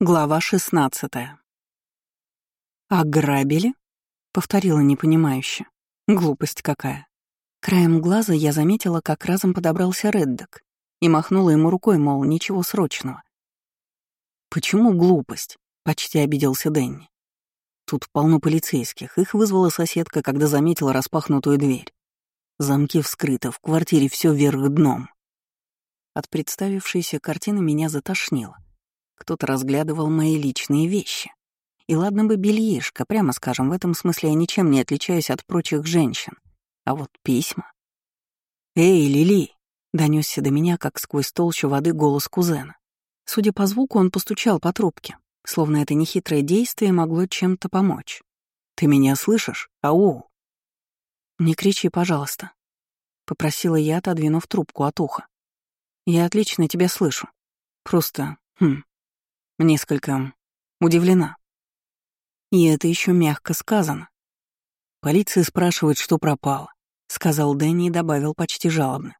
Глава шестнадцатая. «Ограбили?» — повторила непонимающе. Глупость какая. Краем глаза я заметила, как разом подобрался Реддок и махнула ему рукой, мол, ничего срочного. «Почему глупость?» — почти обиделся Дэнни. «Тут полно полицейских. Их вызвала соседка, когда заметила распахнутую дверь. Замки вскрыты, в квартире все вверх дном». От представившейся картины меня затошнило. Кто-то разглядывал мои личные вещи. И ладно бы бельишко, прямо скажем, в этом смысле я ничем не отличаюсь от прочих женщин. А вот письма... «Эй, Лили!» — донесся до меня, как сквозь толщу воды голос кузена. Судя по звуку, он постучал по трубке, словно это нехитрое действие могло чем-то помочь. «Ты меня слышишь? Ау!» «Не кричи, пожалуйста», — попросила я, отодвинув трубку от уха. «Я отлично тебя слышу. Просто, хм, Несколько удивлена. И это еще мягко сказано. Полиция спрашивает, что пропало, сказал Дэнни и добавил почти жалобно.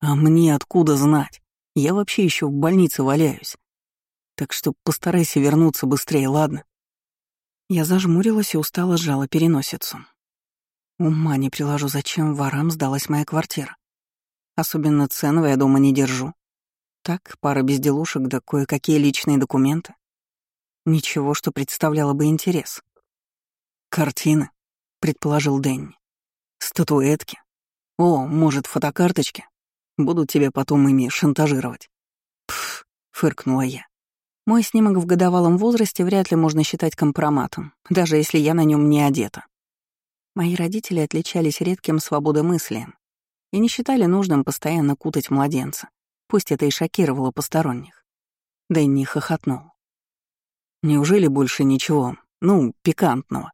А мне откуда знать? Я вообще еще в больнице валяюсь. Так что постарайся вернуться быстрее, ладно? Я зажмурилась и устало сжала переносицу. Ума не приложу, зачем ворам сдалась моя квартира. Особенно ценного я дома не держу. Так, пара безделушек да кое-какие личные документы. Ничего, что представляло бы интерес. «Картины», — предположил Дэнни. «Статуэтки. О, может, фотокарточки? Будут тебя потом ими шантажировать». «Пф», — фыркнула я. Мой снимок в годовалом возрасте вряд ли можно считать компроматом, даже если я на нем не одета. Мои родители отличались редким свободомыслием и не считали нужным постоянно кутать младенца. Пусть это и шокировало посторонних. Дэнни хохотнул. «Неужели больше ничего, ну, пикантного?»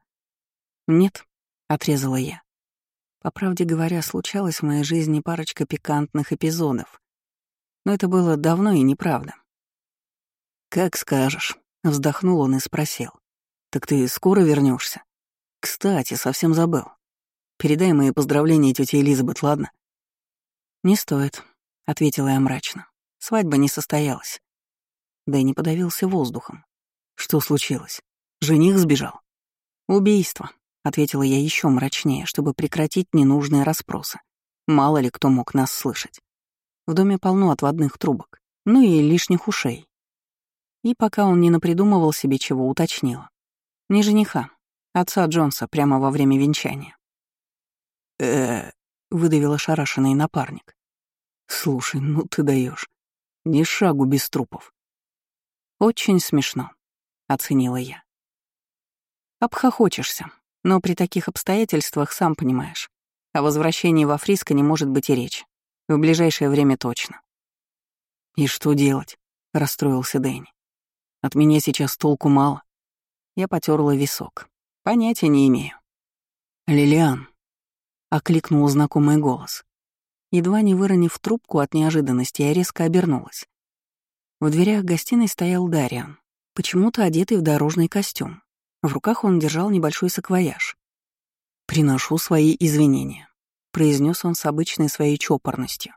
«Нет», — отрезала я. По правде говоря, случалось в моей жизни парочка пикантных эпизодов. Но это было давно и неправда. «Как скажешь», — вздохнул он и спросил. «Так ты скоро вернешься? Кстати, совсем забыл. Передай мои поздравления тете Элизабет, ладно?» «Не стоит», — ответила я мрачно. Свадьба не состоялась. Да и не подавился воздухом. Что случилось? Жених сбежал? Убийство, — ответила я еще мрачнее, чтобы прекратить ненужные расспросы. Мало ли кто мог нас слышать. В доме полно отводных трубок, ну и лишних ушей. И пока он не напридумывал себе чего, уточнила. Не жениха, отца Джонса прямо во время венчания. э выдавил ошарашенный напарник. Слушай, ну ты даешь. Ни шагу без трупов. Очень смешно, оценила я. Обхохочешься, но при таких обстоятельствах сам понимаешь. О возвращении во Фриско не может быть и речи. В ближайшее время точно. «И что делать?» — расстроился Дэнни. «От меня сейчас толку мало». Я потерла висок. Понятия не имею. «Лилиан», — окликнул знакомый голос. Едва не выронив трубку от неожиданности, я резко обернулась. В дверях гостиной стоял Дариан, почему-то одетый в дорожный костюм. В руках он держал небольшой саквояж. «Приношу свои извинения», — произнес он с обычной своей чопорностью.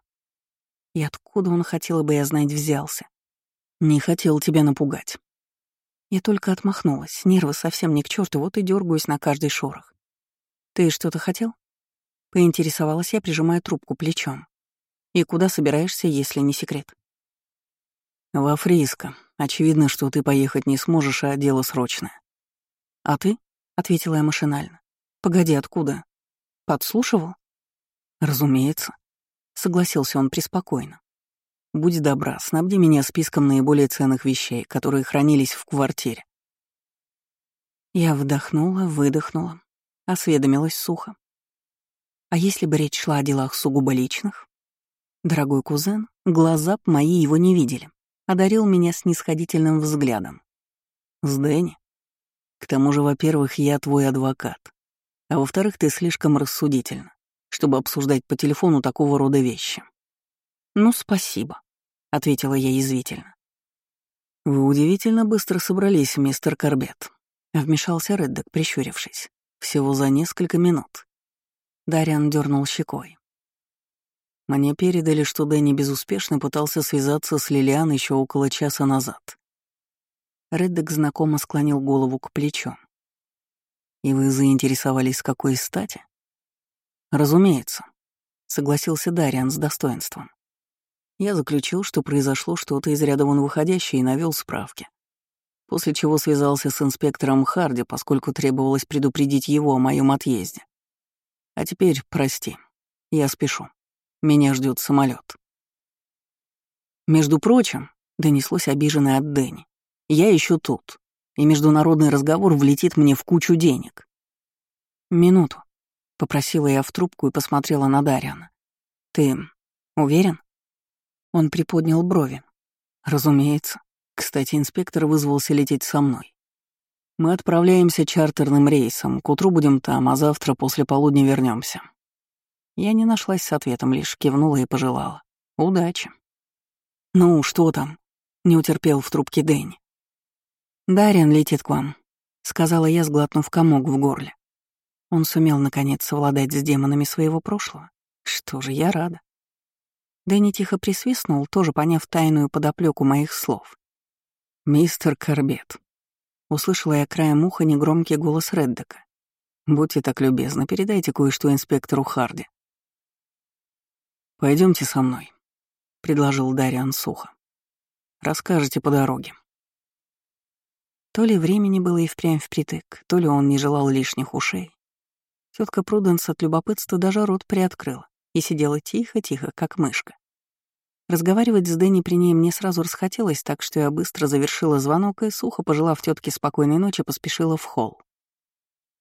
И откуда он хотел бы я знать взялся? Не хотел тебя напугать. Я только отмахнулась, нервы совсем не к черту, вот и дергаюсь на каждый шорох. «Ты что-то хотел?» Поинтересовалась я, прижимая трубку плечом. «И куда собираешься, если не секрет?» «Во Фриско. Очевидно, что ты поехать не сможешь, а дело срочное». «А ты?» — ответила я машинально. «Погоди, откуда? Подслушивал?» «Разумеется», — согласился он преспокойно. «Будь добра, снабди меня списком наиболее ценных вещей, которые хранились в квартире». Я вдохнула, выдохнула, осведомилась сухо. А если бы речь шла о делах сугубо личных? Дорогой кузен, глаза б мои его не видели, одарил меня снисходительным взглядом. С Дэнни. К тому же, во-первых, я твой адвокат, а во-вторых, ты слишком рассудительна, чтобы обсуждать по телефону такого рода вещи. «Ну, спасибо», — ответила я язвительно. «Вы удивительно быстро собрались, мистер Корбет», — вмешался Реддок, прищурившись. «Всего за несколько минут». Дариан дернул щекой. Мне передали, что Дэнни безуспешно пытался связаться с Лилиан еще около часа назад. Реддек знакомо склонил голову к плечу. «И вы заинтересовались, какой стати?» «Разумеется», — согласился Дариан с достоинством. Я заключил, что произошло что-то из ряда вон выходящее и навел справки. После чего связался с инспектором Харди, поскольку требовалось предупредить его о моем отъезде. А теперь, прости, я спешу. Меня ждет самолет. Между прочим, донеслось обиженное от Дэнни. Я еще тут, и международный разговор влетит мне в кучу денег. Минуту. Попросила я в трубку и посмотрела на Дариана. «Ты уверен?» Он приподнял брови. «Разумеется. Кстати, инспектор вызвался лететь со мной. Мы отправляемся чартерным рейсом, к утру будем там, а завтра после полудня вернемся. Я не нашлась с ответом, лишь кивнула и пожелала. «Удачи». «Ну, что там?» — не утерпел в трубке Дэнни. «Дарьян летит к вам», — сказала я, сглотнув комок в горле. Он сумел, наконец, совладать с демонами своего прошлого. Что же, я рада. Дэнни тихо присвистнул, тоже поняв тайную подоплеку моих слов. «Мистер Корбет», — услышала я краем уха негромкий голос Реддека. «Будьте так любезны, передайте кое-что инспектору Харди». Пойдемте со мной», — предложил Дариан сухо. «Расскажете по дороге». То ли времени было и впрямь впритык, то ли он не желал лишних ушей. Тетка Пруденс от любопытства даже рот приоткрыла и сидела тихо-тихо, как мышка. Разговаривать с Дэнни при ней мне сразу расхотелось, так что я быстро завершила звонок и, сухо пожелав тетке спокойной ночи, поспешила в холл.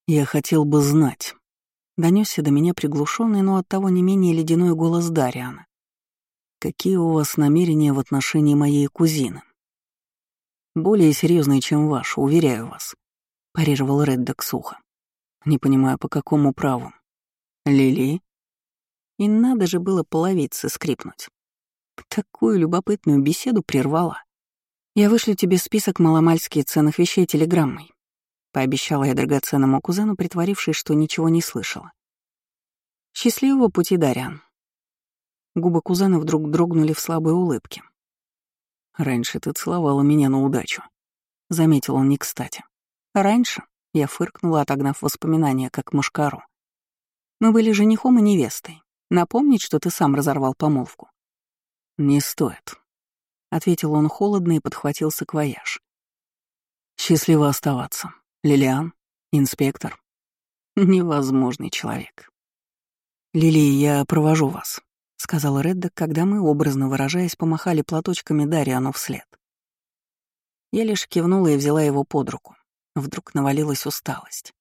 «Я хотел бы знать», — донесся до меня приглушенный, но оттого не менее ледяной голос Дариана. «Какие у вас намерения в отношении моей кузины?» «Более серьезные, чем ваши, уверяю вас», — парировал Реддок сухо. Не понимаю, по какому праву. Лили? И надо же было половицы скрипнуть. Такую любопытную беседу прервала. Я вышлю тебе список маломальских ценных вещей телеграммой. Пообещала я драгоценному кузену, притворившись, что ничего не слышала. Счастливого пути, Дарян. Губы кузена вдруг дрогнули в слабой улыбке. «Раньше ты целовала меня на удачу», — заметил он не кстати. «Раньше?» Я фыркнула, отогнав воспоминания, как мушкару. Мы были женихом и невестой. Напомнить, что ты сам разорвал помолвку? Не стоит, — ответил он холодно и подхватил саквояж. Счастливо оставаться. Лилиан, инспектор. Невозможный человек. Лили, я провожу вас, — сказал Реддок, когда мы, образно выражаясь, помахали платочками Дариану вслед. Я лишь кивнула и взяла его под руку. Вдруг навалилась усталость.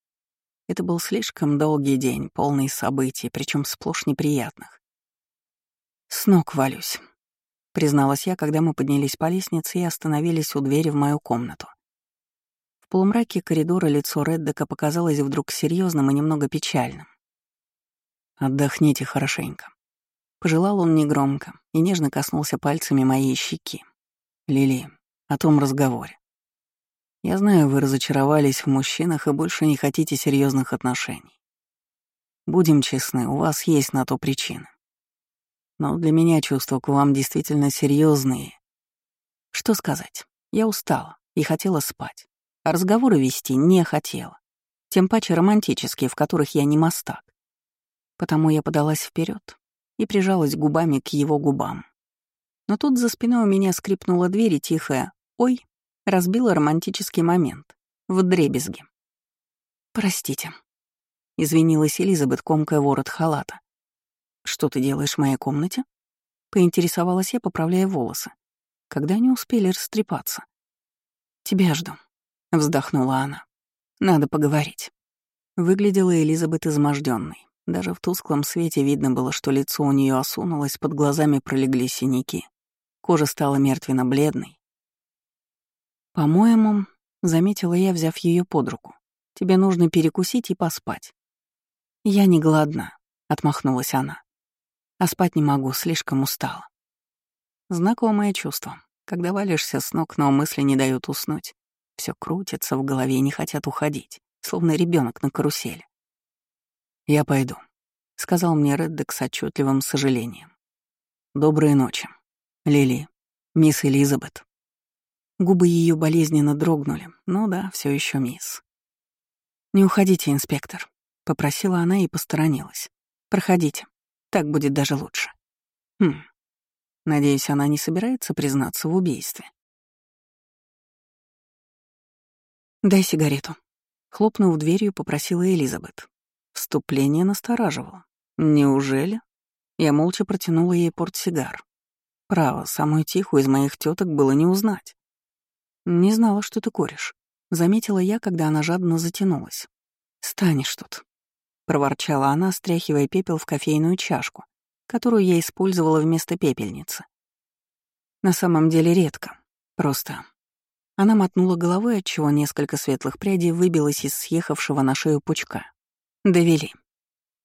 Это был слишком долгий день, полный событий, причем сплошь неприятных. «С ног валюсь», — призналась я, когда мы поднялись по лестнице и остановились у двери в мою комнату. В полумраке коридора лицо Реддека показалось вдруг серьезным и немного печальным. «Отдохните хорошенько», — пожелал он негромко и нежно коснулся пальцами моей щеки. «Лили, о том разговоре. Я знаю, вы разочаровались в мужчинах и больше не хотите серьезных отношений. Будем честны, у вас есть на то причины. Но для меня чувства к вам действительно серьезные. Что сказать? Я устала и хотела спать. А разговоры вести не хотела. Тем паче романтические, в которых я не мастак. Потому я подалась вперед и прижалась губами к его губам. Но тут за спиной у меня скрипнула дверь и тихая «Ой!» разбила романтический момент. В дребезге. «Простите», — извинилась Элизабет, комкая ворот халата. «Что ты делаешь в моей комнате?» — поинтересовалась я, поправляя волосы, когда они успели растрепаться. «Тебя жду», — вздохнула она. «Надо поговорить». Выглядела Элизабет изможденной. Даже в тусклом свете видно было, что лицо у нее осунулось, под глазами пролегли синяки. Кожа стала мертвенно-бледной, «По-моему, — заметила я, взяв ее под руку, — тебе нужно перекусить и поспать». «Я не голодна», — отмахнулась она. «А спать не могу, слишком устала». Знакомое чувство, когда валишься с ног, но мысли не дают уснуть. Все крутится в голове и не хотят уходить, словно ребенок на карусели. «Я пойду», — сказал мне Реддек с отчетливым сожалением. «Доброй ночи, Лили, мисс Элизабет». Губы ее болезненно дрогнули. Ну да, все еще мисс. «Не уходите, инспектор», — попросила она и посторонилась. «Проходите. Так будет даже лучше». Хм. Надеюсь, она не собирается признаться в убийстве. «Дай сигарету», — хлопнув дверью, попросила Элизабет. Вступление настораживало. «Неужели?» Я молча протянула ей портсигар. Право, самую тихую из моих теток было не узнать. «Не знала, что ты куришь», — заметила я, когда она жадно затянулась. «Станешь тут», — проворчала она, стряхивая пепел в кофейную чашку, которую я использовала вместо пепельницы. На самом деле редко. Просто. Она мотнула головой, отчего несколько светлых прядей выбилось из съехавшего на шею пучка. Довели.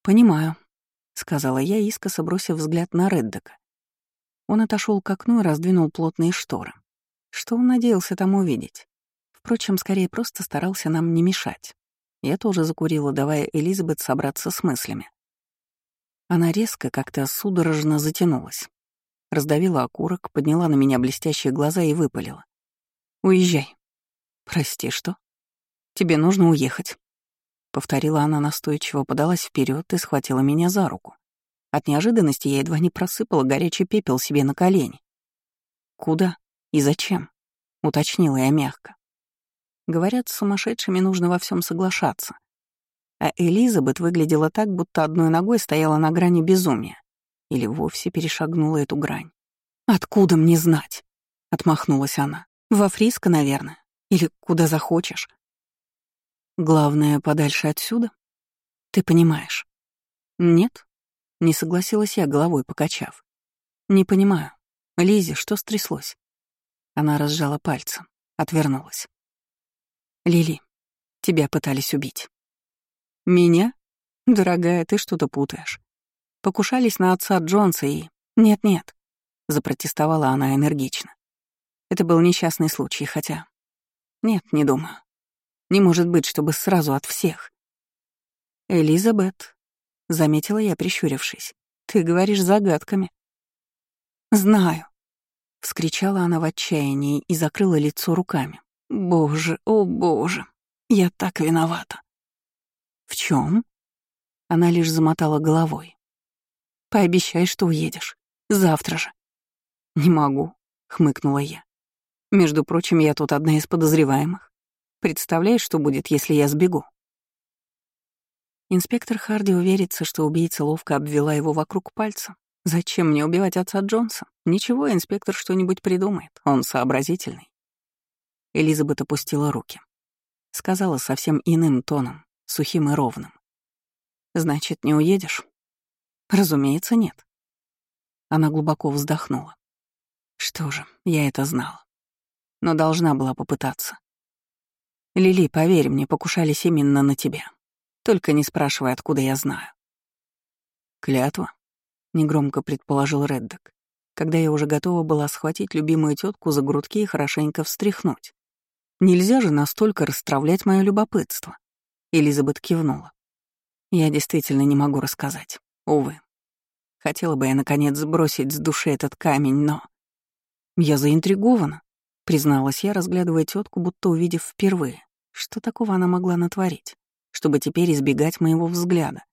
«Понимаю», — сказала я, искоса бросив взгляд на Реддека. Он отошел к окну и раздвинул плотные шторы. Что он надеялся там увидеть? Впрочем, скорее просто старался нам не мешать. Я тоже закурила, давая Элизабет собраться с мыслями. Она резко как-то судорожно затянулась. Раздавила окурок, подняла на меня блестящие глаза и выпалила. «Уезжай». «Прости, что?» «Тебе нужно уехать». Повторила она настойчиво, подалась вперед и схватила меня за руку. От неожиданности я едва не просыпала горячий пепел себе на колени. «Куда?» «И зачем?» — уточнила я мягко. Говорят, с сумасшедшими нужно во всем соглашаться. А Элизабет выглядела так, будто одной ногой стояла на грани безумия. Или вовсе перешагнула эту грань. «Откуда мне знать?» — отмахнулась она. «Во Фриско, наверное. Или куда захочешь». «Главное, подальше отсюда? Ты понимаешь?» «Нет?» — не согласилась я, головой покачав. «Не понимаю. Лизе, что стряслось?» Она разжала пальцы, отвернулась. «Лили, тебя пытались убить». «Меня? Дорогая, ты что-то путаешь. Покушались на отца Джонса и... Нет-нет», — запротестовала она энергично. Это был несчастный случай, хотя... Нет, не думаю. Не может быть, чтобы сразу от всех. «Элизабет», — заметила я, прищурившись, — «ты говоришь загадками». «Знаю», — вскричала она в отчаянии и закрыла лицо руками. «Боже, о боже, я так виновата!» «В чем? Она лишь замотала головой. «Пообещай, что уедешь. Завтра же». «Не могу», — хмыкнула я. «Между прочим, я тут одна из подозреваемых. Представляешь, что будет, если я сбегу?» Инспектор Харди уверится, что убийца ловко обвела его вокруг пальца, Зачем мне убивать отца Джонса? Ничего, инспектор что-нибудь придумает. Он сообразительный. Элизабет опустила руки. Сказала совсем иным тоном, сухим и ровным. «Значит, не уедешь?» «Разумеется, нет». Она глубоко вздохнула. Что же, я это знала. Но должна была попытаться. «Лили, поверь мне, покушались именно на тебя. Только не спрашивай, откуда я знаю». «Клятва?» — негромко предположил Реддок, когда я уже готова была схватить любимую тетку за грудки и хорошенько встряхнуть. Нельзя же настолько расстравлять мое любопытство. Элизабет кивнула. Я действительно не могу рассказать. Увы. Хотела бы я, наконец, сбросить с души этот камень, но... Я заинтригована, призналась я, разглядывая тетку, будто увидев впервые. Что такого она могла натворить, чтобы теперь избегать моего взгляда?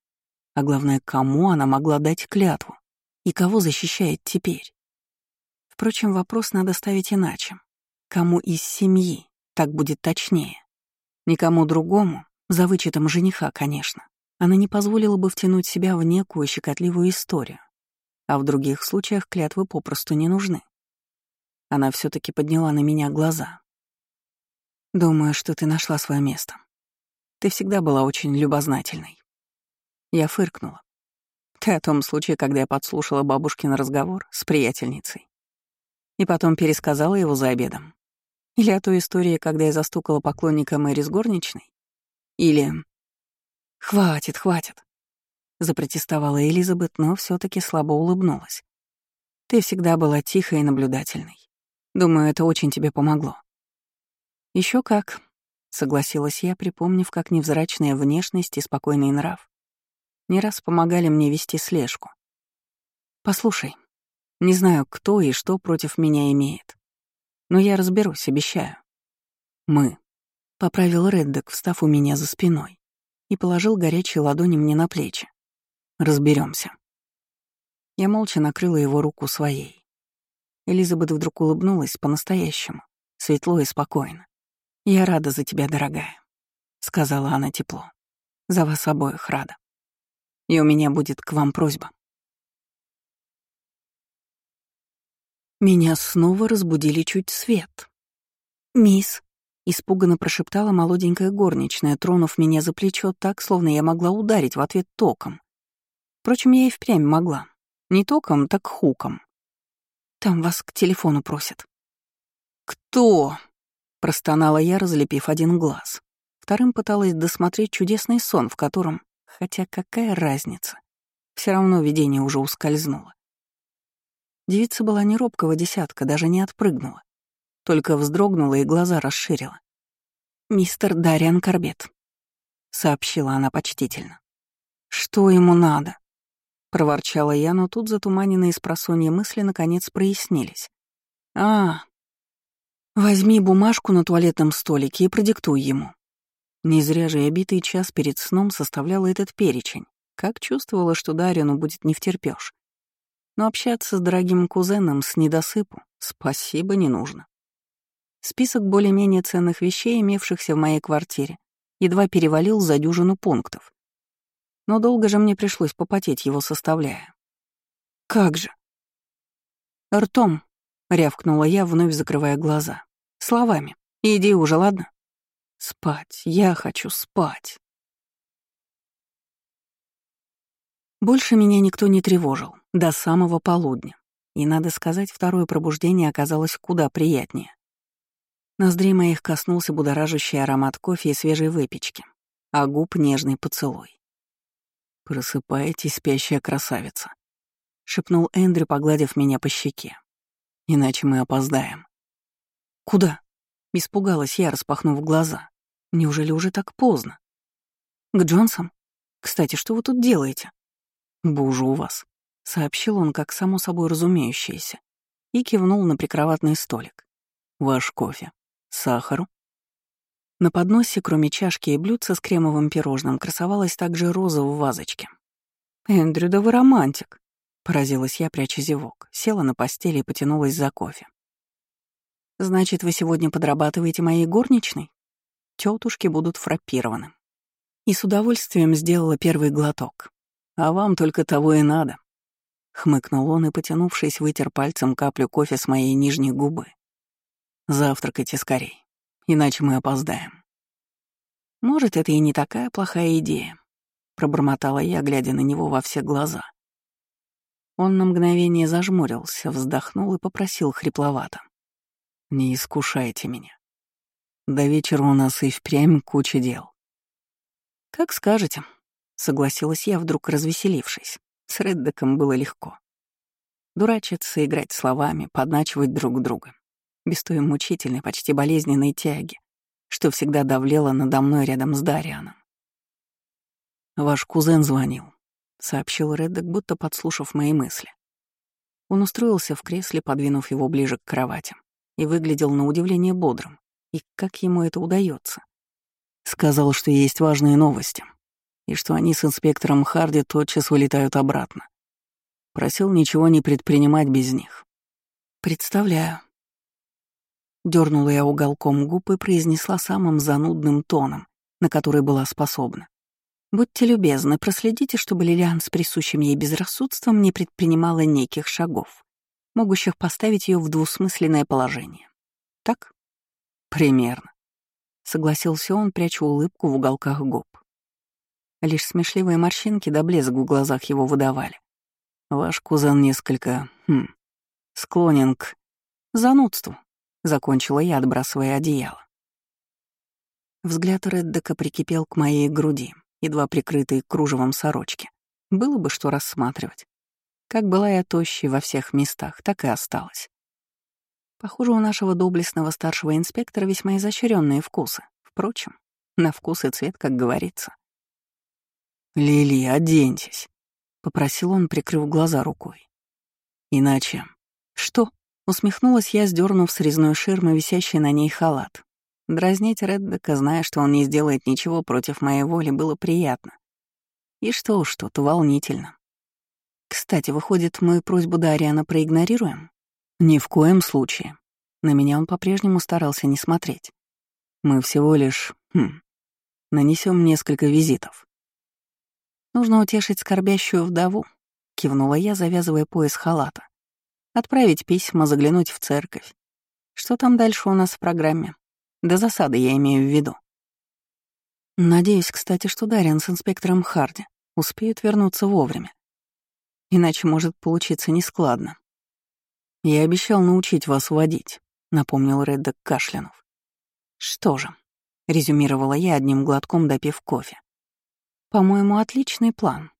А главное, кому она могла дать клятву? И кого защищает теперь? Впрочем, вопрос надо ставить иначе. Кому из семьи? Так будет точнее. Никому другому, за вычетом жениха, конечно. Она не позволила бы втянуть себя в некую щекотливую историю. А в других случаях клятвы попросту не нужны. Она все таки подняла на меня глаза. «Думаю, что ты нашла свое место. Ты всегда была очень любознательной. Я фыркнула. Ты о том случае, когда я подслушала бабушкин разговор с приятельницей. И потом пересказала его за обедом. Или о той истории, когда я застукала поклонника Мэри с горничной. Или... «Хватит, хватит», — запротестовала Элизабет, но все таки слабо улыбнулась. «Ты всегда была тихой и наблюдательной. Думаю, это очень тебе помогло». Еще как», — согласилась я, припомнив, как невзрачная внешность и спокойный нрав не раз помогали мне вести слежку. Послушай, не знаю, кто и что против меня имеет. Но я разберусь, обещаю. Мы. Поправил Реддек, встав у меня за спиной, и положил горячие ладони мне на плечи. Разберемся. Я молча накрыла его руку своей. Элизабет вдруг улыбнулась по-настоящему, светло и спокойно. «Я рада за тебя, дорогая», — сказала она тепло. «За вас обоих рада. И у меня будет к вам просьба». Меня снова разбудили чуть свет. «Мисс», — испуганно прошептала молоденькая горничная, тронув меня за плечо так, словно я могла ударить в ответ током. Впрочем, я и впрямь могла. Не током, так хуком. «Там вас к телефону просят». «Кто?» — простонала я, разлепив один глаз. Вторым пыталась досмотреть чудесный сон, в котором, хотя какая разница, все равно видение уже ускользнуло. Девица была не робкого десятка, даже не отпрыгнула. Только вздрогнула и глаза расширила. «Мистер Дариан Корбет», — сообщила она почтительно. «Что ему надо?» — проворчала я, но тут затуманенные с просонья мысли наконец прояснились. «А, возьми бумажку на туалетном столике и продиктуй ему». Не зря же я битый час перед сном составляла этот перечень, как чувствовала, что Дарину будет не втерпёшь. Но общаться с дорогим кузеном с недосыпу спасибо не нужно. Список более-менее ценных вещей, имевшихся в моей квартире, едва перевалил за дюжину пунктов. Но долго же мне пришлось попотеть его составляя. «Как же?» «Ртом», — рявкнула я, вновь закрывая глаза. «Словами. Иди уже, ладно?» «Спать. Я хочу спать». Больше меня никто не тревожил, до самого полудня. И, надо сказать, второе пробуждение оказалось куда приятнее. Ноздрей моих коснулся будоражащий аромат кофе и свежей выпечки, а губ — нежный поцелуй. «Просыпайтесь, спящая красавица», — шепнул Эндрю, погладив меня по щеке. «Иначе мы опоздаем». «Куда?» — испугалась я, распахнув глаза. «Неужели уже так поздно?» «К Джонсам? Кстати, что вы тут делаете?» «Бужу вас», — сообщил он, как само собой разумеющееся, и кивнул на прикроватный столик. «Ваш кофе. Сахару?» На подносе, кроме чашки и блюдца с кремовым пирожным, красовалась также роза в вазочке. «Эндрю, да вы романтик!» — поразилась я, пряча зевок, села на постели и потянулась за кофе. «Значит, вы сегодня подрабатываете моей горничной?» Тетушки будут фраппированы. И с удовольствием сделала первый глоток. А вам только того и надо. Хмыкнул он и, потянувшись, вытер пальцем каплю кофе с моей нижней губы. Завтракайте скорей, иначе мы опоздаем. Может, это и не такая плохая идея, пробормотала я, глядя на него во все глаза. Он на мгновение зажмурился, вздохнул и попросил хрипловато. «Не искушайте меня. До вечера у нас и впрямь куча дел». «Как скажете», Согласилась я, вдруг развеселившись. С Реддеком было легко. Дурачиться, играть словами, подначивать друг друга. Без той мучительной, почти болезненной тяги, что всегда давлела надо мной рядом с Дарианом. «Ваш кузен звонил», — сообщил Реддек, будто подслушав мои мысли. Он устроился в кресле, подвинув его ближе к кровати, и выглядел на удивление бодрым. И как ему это удается? Сказал, что есть важные новости и что они с инспектором Харди тотчас вылетают обратно. Просил ничего не предпринимать без них. «Представляю». Дёрнула я уголком губ и произнесла самым занудным тоном, на который была способна. «Будьте любезны, проследите, чтобы Лилиан с присущим ей безрассудством не предпринимала неких шагов, могущих поставить ее в двусмысленное положение. Так? Примерно. Согласился он, пряча улыбку в уголках губ. Лишь смешливые морщинки да блеск в глазах его выдавали. Ваш кузен несколько, хм, склонен к занудству, закончила я, отбрасывая одеяло. Взгляд Реддека прикипел к моей груди, едва прикрытой кружевом сорочки. Было бы что рассматривать. Как была я тощей во всех местах, так и осталась. Похоже, у нашего доблестного старшего инспектора весьма изощренные вкусы. Впрочем, на вкус и цвет, как говорится. «Лили, оденьтесь», — попросил он, прикрыв глаза рукой. «Иначе...» «Что?» — Усмехнулась я, сдернув с резной ширмы висящий на ней халат. Дразнить Реддека, зная, что он не сделает ничего против моей воли, было приятно. И что уж тут, волнительно. Кстати, выходит, мы просьбу Дариана проигнорируем? Ни в коем случае. На меня он по-прежнему старался не смотреть. Мы всего лишь, хм, нанесем несколько визитов. Нужно утешить скорбящую вдову, кивнула я, завязывая пояс халата. Отправить письма, заглянуть в церковь. Что там дальше у нас в программе? До засады я имею в виду. Надеюсь, кстати, что Дарьян с инспектором Харди успеют вернуться вовремя. Иначе может получиться нескладно. Я обещал научить вас водить, напомнил Реддок кашлянув. Что же, резюмировала я одним глотком допив кофе. По-моему, отличный план.